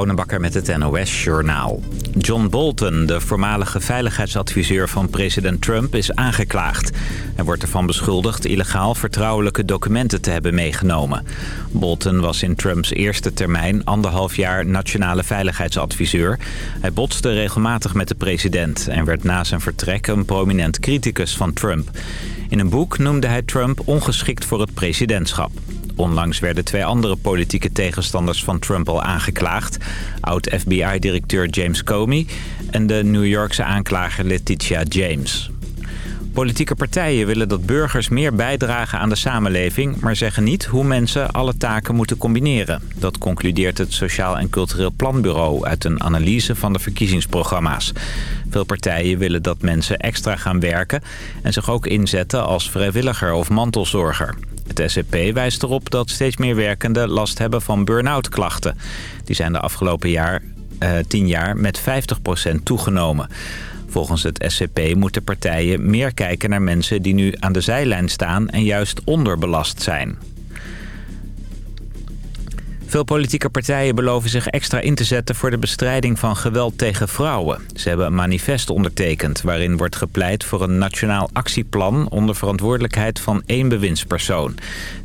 Bonenbakker met het NOS Journaal. John Bolton, de voormalige veiligheidsadviseur van president Trump, is aangeklaagd. Hij wordt ervan beschuldigd illegaal vertrouwelijke documenten te hebben meegenomen. Bolton was in Trumps eerste termijn anderhalf jaar nationale veiligheidsadviseur. Hij botste regelmatig met de president en werd na zijn vertrek een prominent criticus van Trump. In een boek noemde hij Trump ongeschikt voor het presidentschap. Onlangs werden twee andere politieke tegenstanders van Trump al aangeklaagd. Oud-FBI-directeur James Comey en de New Yorkse aanklager Letitia James. Politieke partijen willen dat burgers meer bijdragen aan de samenleving... maar zeggen niet hoe mensen alle taken moeten combineren. Dat concludeert het Sociaal en Cultureel Planbureau... uit een analyse van de verkiezingsprogramma's. Veel partijen willen dat mensen extra gaan werken... en zich ook inzetten als vrijwilliger of mantelzorger. Het SCP wijst erop dat steeds meer werkenden last hebben van burn-out klachten. Die zijn de afgelopen jaar, eh, 10 jaar met 50% toegenomen. Volgens het SCP moeten partijen meer kijken naar mensen die nu aan de zijlijn staan en juist onderbelast zijn. Veel politieke partijen beloven zich extra in te zetten voor de bestrijding van geweld tegen vrouwen. Ze hebben een manifest ondertekend waarin wordt gepleit voor een nationaal actieplan onder verantwoordelijkheid van één bewindspersoon.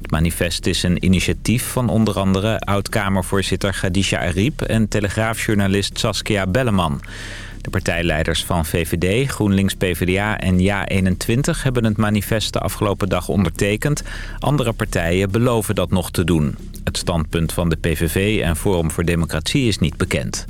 Het manifest is een initiatief van onder andere oud-Kamervoorzitter Khadija Ariep en telegraafjournalist Saskia Belleman. De partijleiders van VVD, GroenLinks, PvdA en JA21 hebben het manifest de afgelopen dag ondertekend. Andere partijen beloven dat nog te doen. Het standpunt van de PVV en Forum voor Democratie is niet bekend.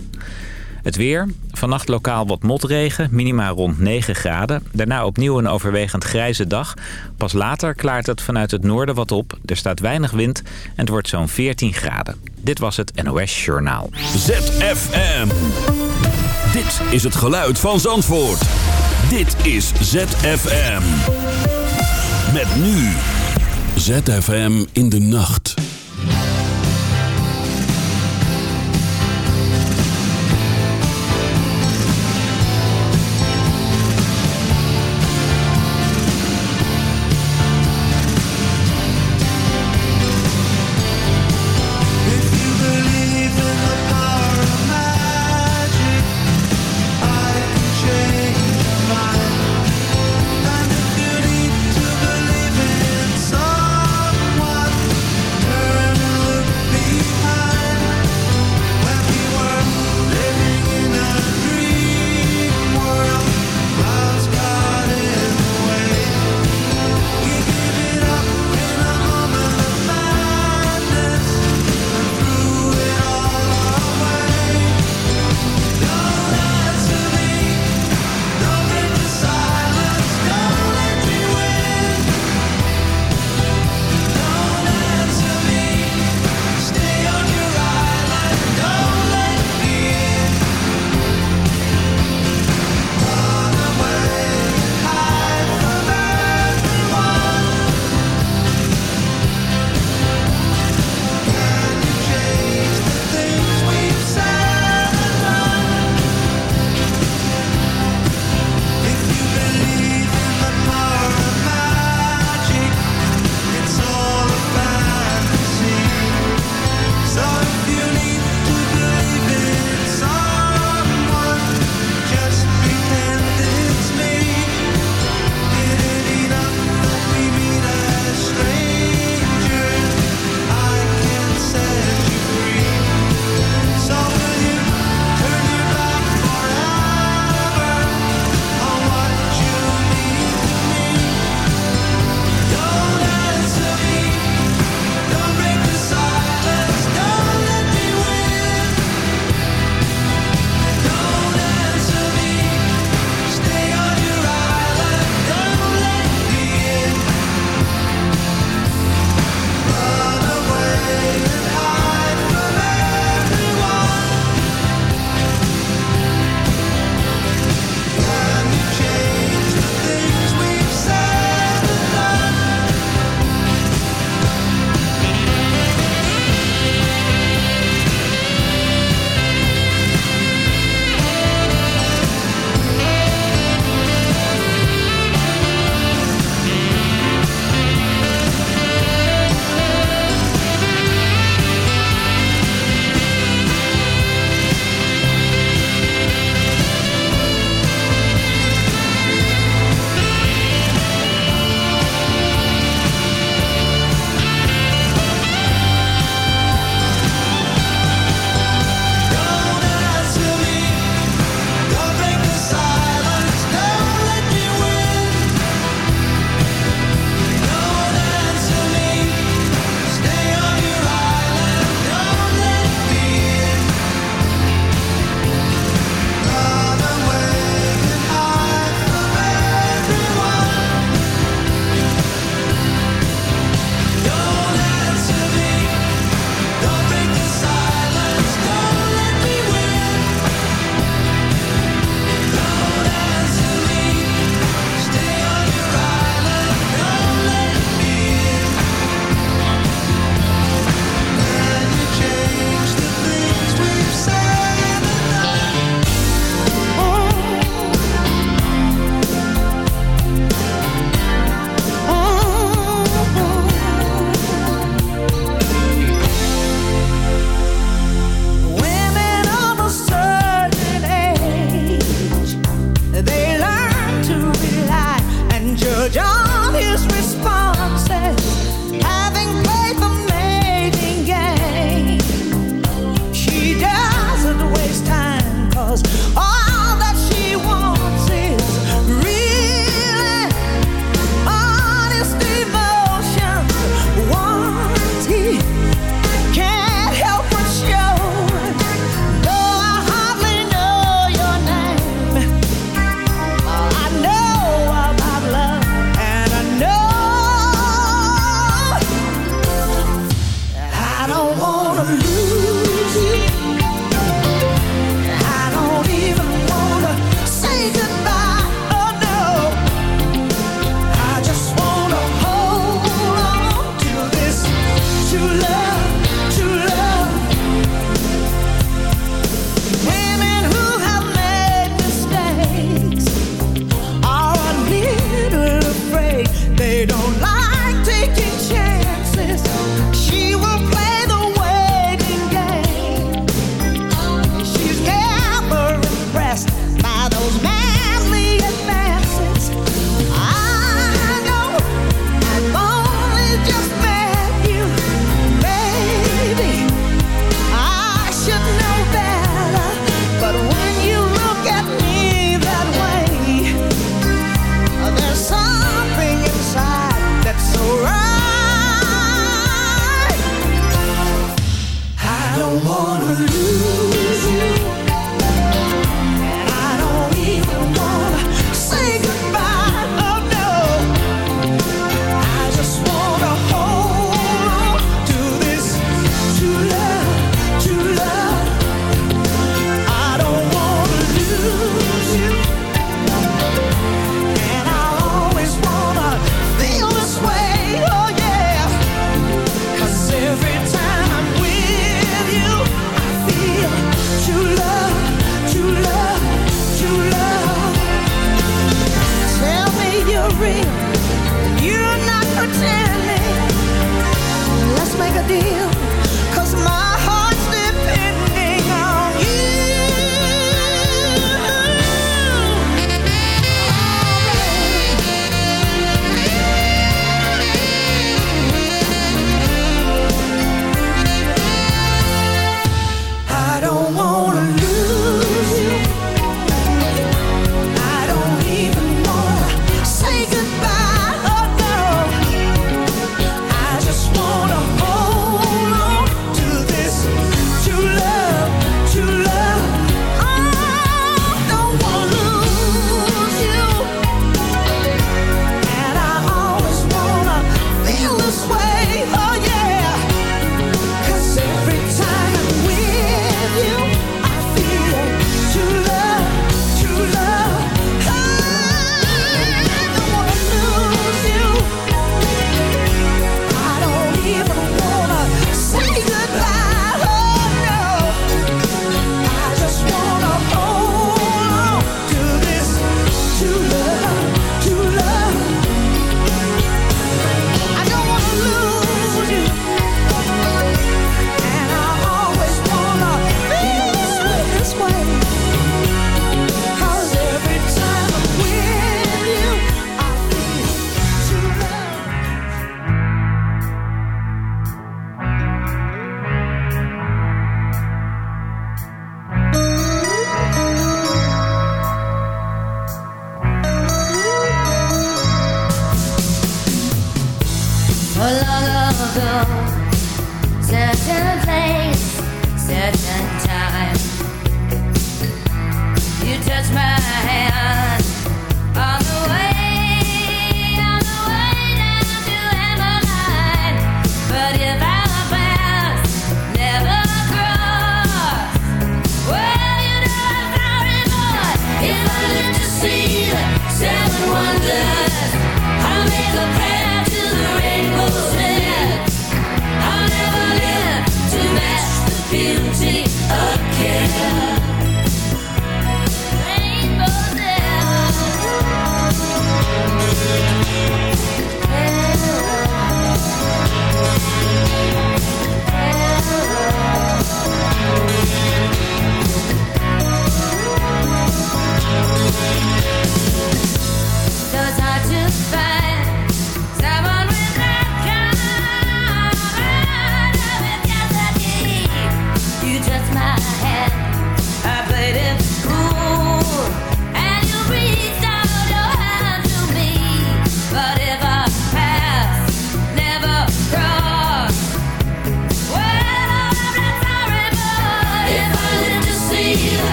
Het weer. Vannacht lokaal wat motregen, minima rond 9 graden. Daarna opnieuw een overwegend grijze dag. Pas later klaart het vanuit het noorden wat op. Er staat weinig wind en het wordt zo'n 14 graden. Dit was het NOS Journaal. ZFM. Dit is het geluid van Zandvoort. Dit is ZFM. Met nu. ZFM in de nacht.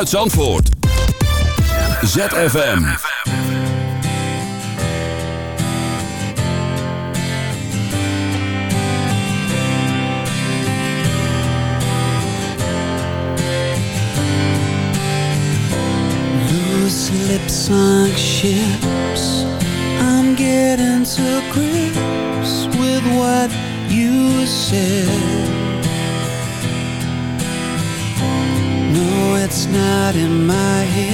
Vanuit Zandvoort. ZFM. Loose lips sunk ships I'm getting to grips with what you said not in my head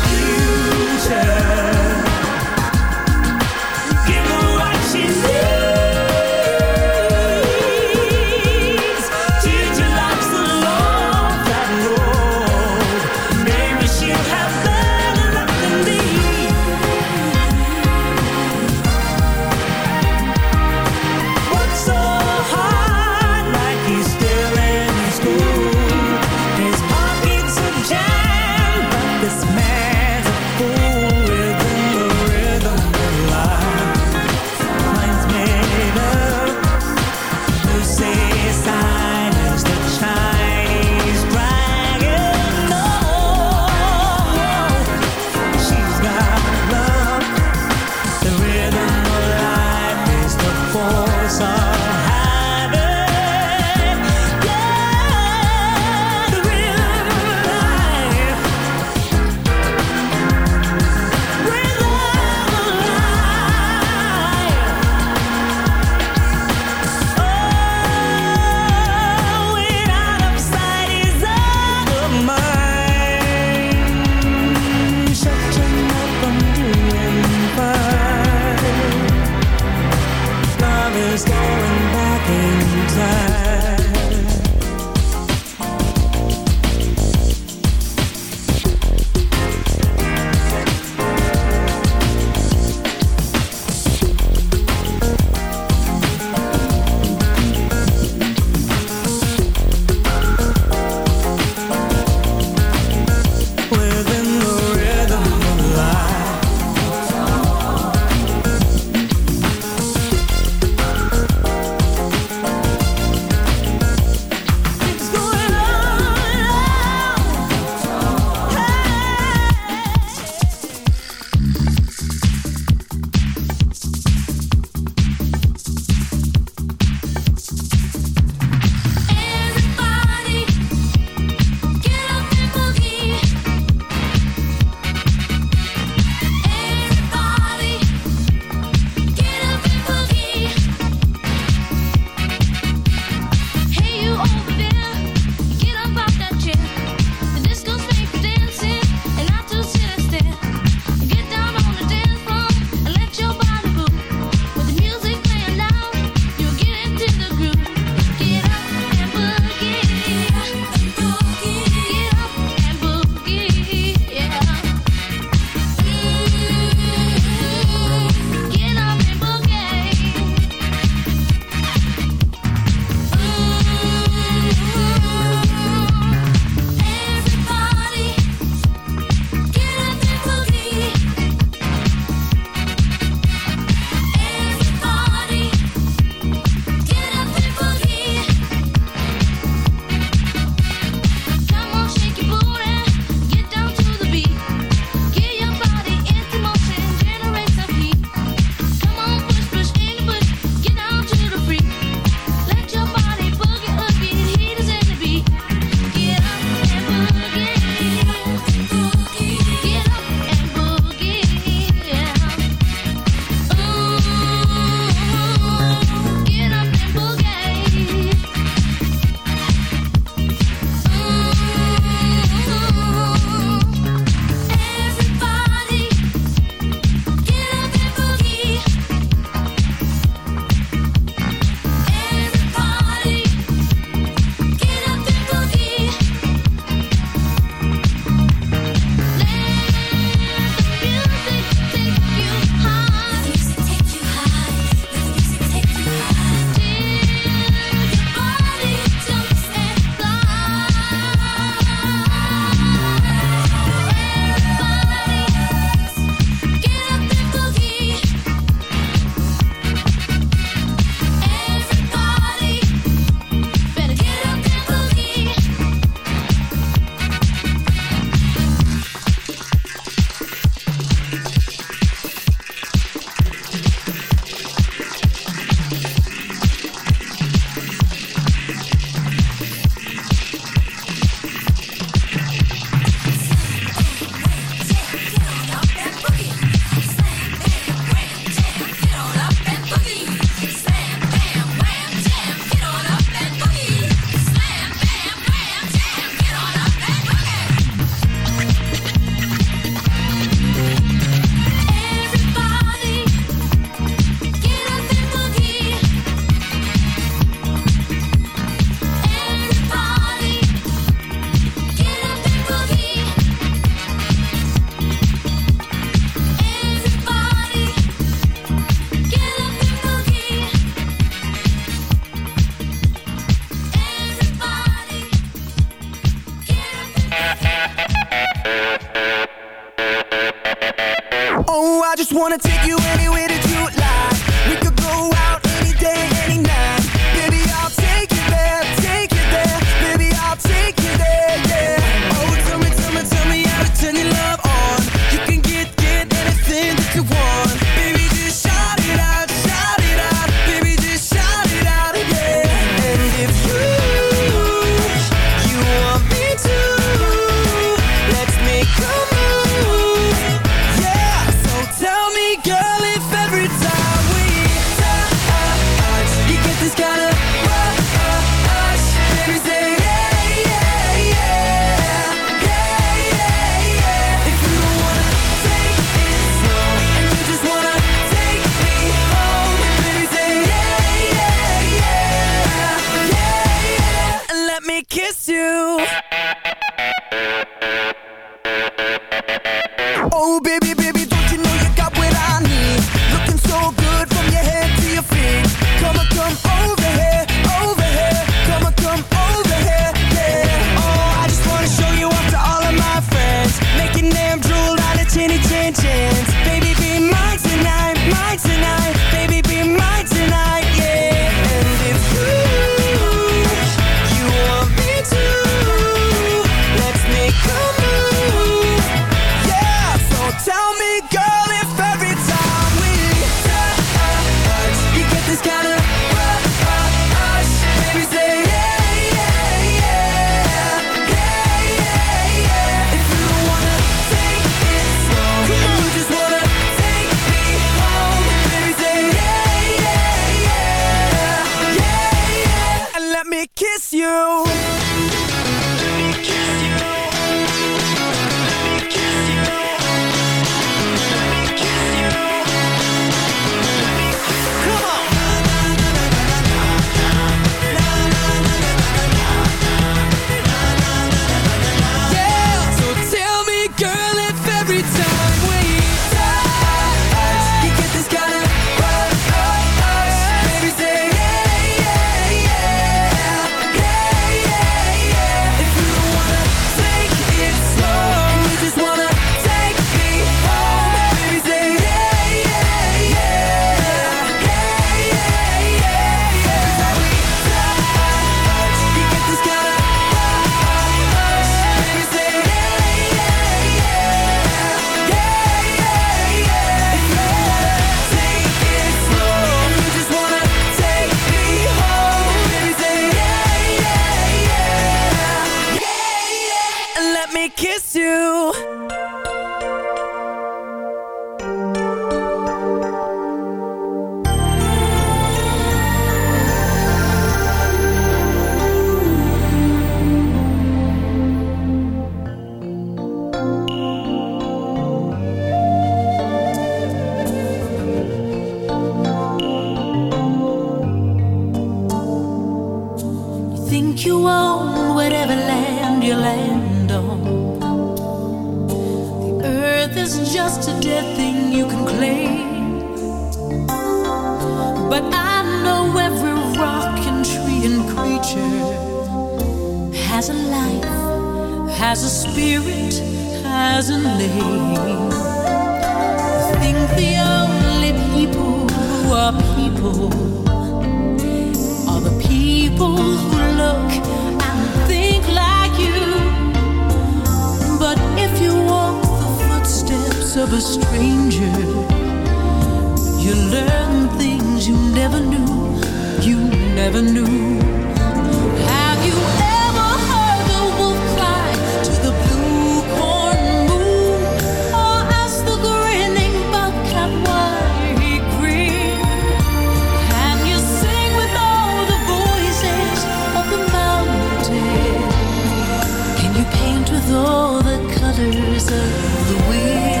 all the colors of the wind.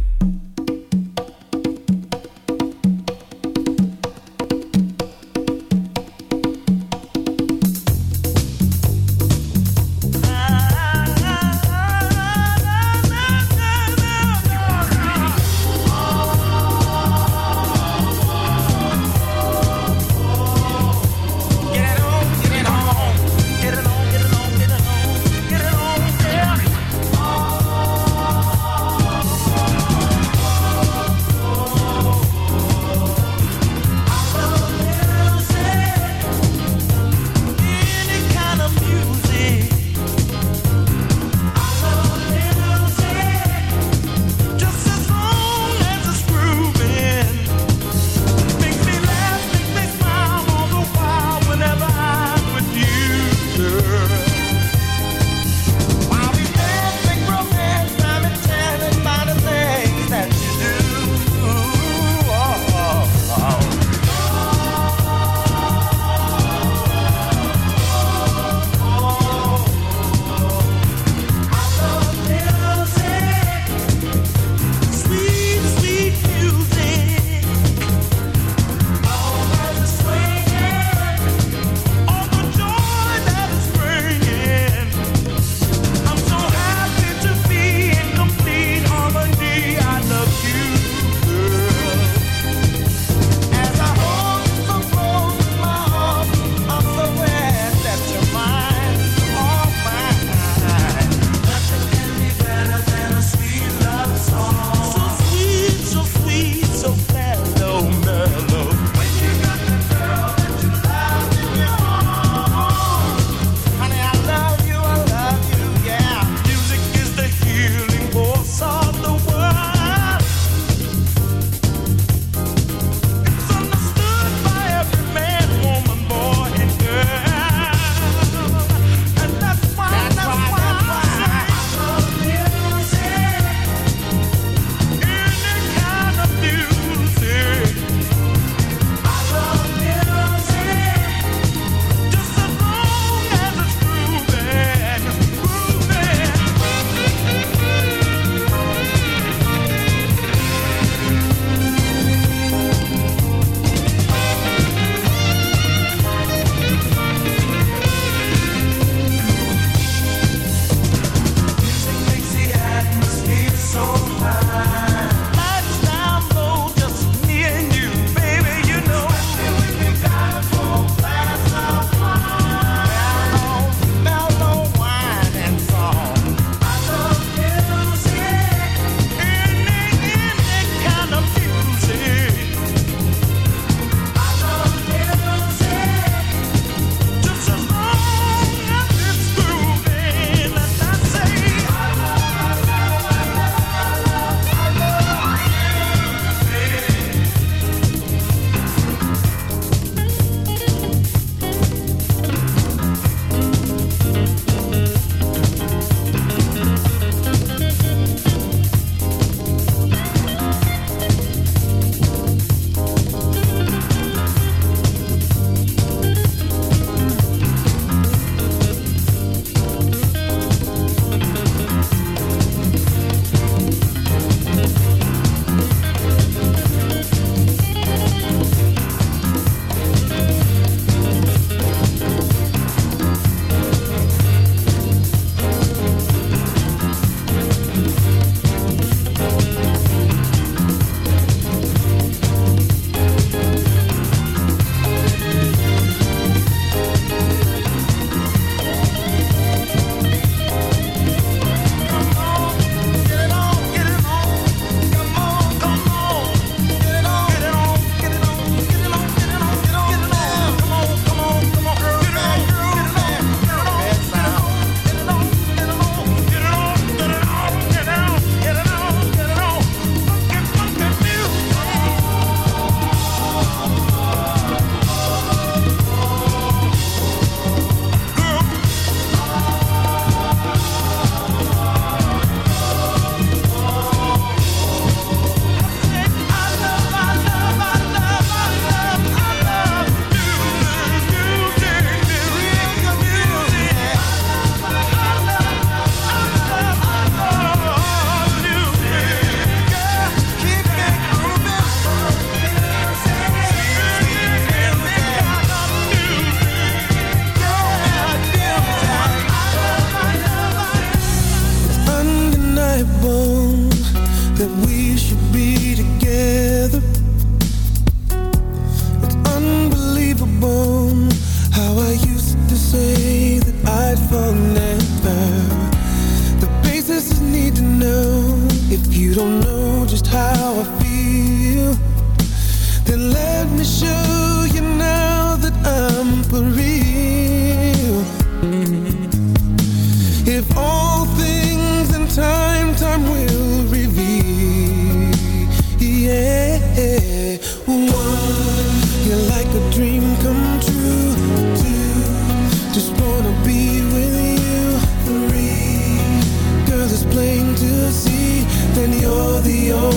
you're the only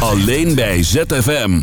Alleen bij ZFM.